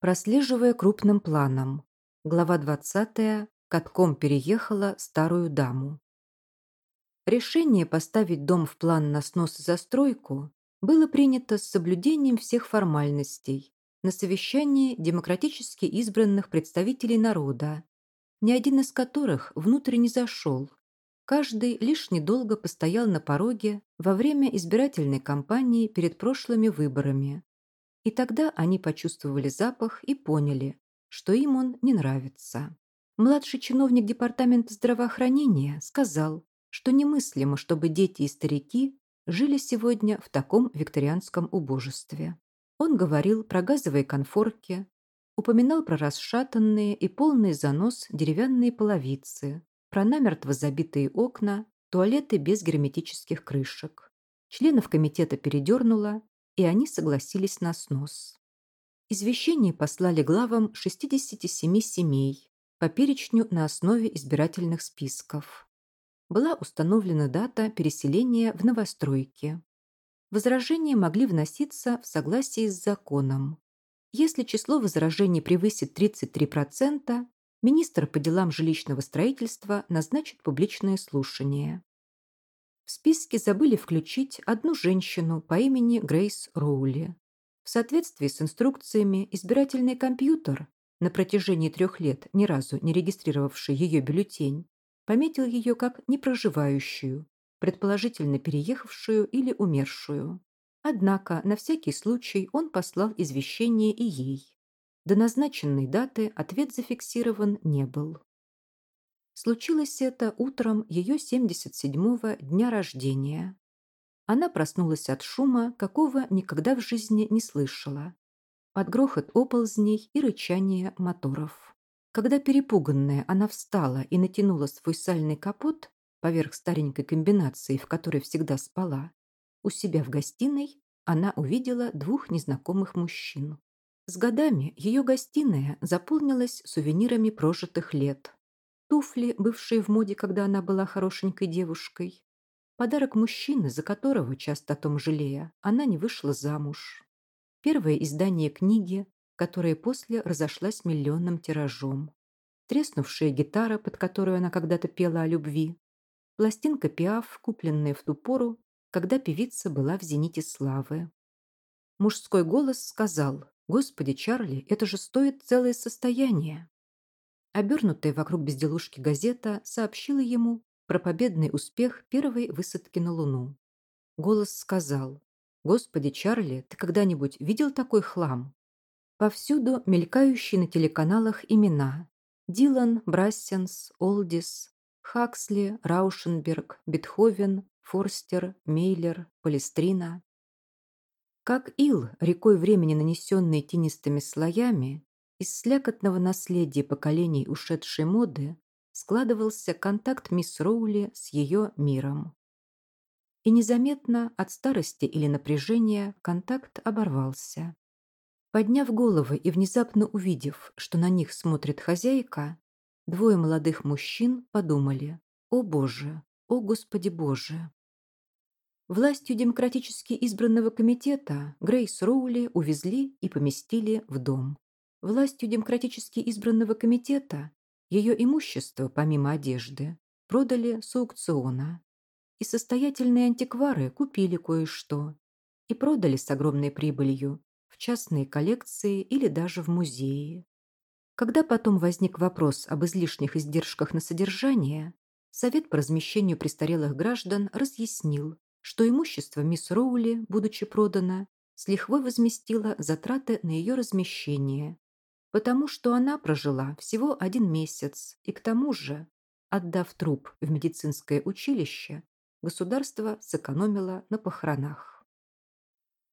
Прослеживая крупным планом. Глава 20. Катком переехала старую даму. Решение поставить дом в план на снос и застройку было принято с соблюдением всех формальностей на совещании демократически избранных представителей народа, ни один из которых внутрь не зашел. Каждый лишь недолго постоял на пороге во время избирательной кампании перед прошлыми выборами, и тогда они почувствовали запах и поняли, что им он не нравится. Младший чиновник департамента здравоохранения сказал, что немыслимо, чтобы дети и старики жили сегодня в таком викторианском убожестве. Он говорил про газовые конфорки, упоминал про расшатанные и полные занос деревянные половицы, про намертво забитые окна, туалеты без герметических крышек. Членов комитета передернуло, и они согласились на снос. Извещение послали главам 67 семей по перечню на основе избирательных списков. Была установлена дата переселения в новостройки. Возражения могли вноситься в согласии с законом. Если число возражений превысит 33%, министр по делам жилищного строительства назначит публичное слушание. В списке забыли включить одну женщину по имени Грейс Роули. В соответствии с инструкциями избирательный компьютер, на протяжении трех лет ни разу не регистрировавший ее бюллетень, пометил ее как непроживающую, предположительно переехавшую или умершую. Однако на всякий случай он послал извещение и ей. До назначенной даты ответ зафиксирован не был. Случилось это утром ее 77-го дня рождения. Она проснулась от шума, какого никогда в жизни не слышала. Под грохот оползней и рычание моторов. Когда перепуганная она встала и натянула свой сальный капот поверх старенькой комбинации, в которой всегда спала, у себя в гостиной она увидела двух незнакомых мужчин. С годами ее гостиная заполнилась сувенирами прожитых лет туфли, бывшие в моде, когда она была хорошенькой девушкой, подарок мужчины, за которого, часто о том жалея, она не вышла замуж, первое издание книги, которая после разошлась миллионным тиражом, треснувшая гитара, под которую она когда-то пела о любви, пластинка пиаф, купленная в ту пору, когда певица была в зените славы. Мужской голос сказал, «Господи, Чарли, это же стоит целое состояние». Обернутая вокруг безделушки газета сообщила ему про победный успех первой высадки на Луну. Голос сказал, «Господи, Чарли, ты когда-нибудь видел такой хлам?» Повсюду мелькающие на телеканалах имена. Дилан, Брассенс, Олдис, Хаксли, Раушенберг, Бетховен, Форстер, Мейлер, Палестрина. Как ил, рекой времени нанесенный тенистыми слоями, из слякотного наследия поколений ушедшей моды складывался контакт мисс Роули с ее миром. И незаметно от старости или напряжения контакт оборвался. Подняв головы и внезапно увидев, что на них смотрит хозяйка, двое молодых мужчин подумали «О Боже! О Господи Боже!». Властью демократически избранного комитета Грейс Роули увезли и поместили в дом. Властью демократически избранного комитета ее имущество, помимо одежды, продали с аукциона. И состоятельные антиквары купили кое-что и продали с огромной прибылью в частные коллекции или даже в музеи. Когда потом возник вопрос об излишних издержках на содержание, Совет по размещению престарелых граждан разъяснил, что имущество мисс Роули, будучи продано, с лихвой возместило затраты на ее размещение потому что она прожила всего один месяц, и к тому же, отдав труп в медицинское училище, государство сэкономило на похоронах.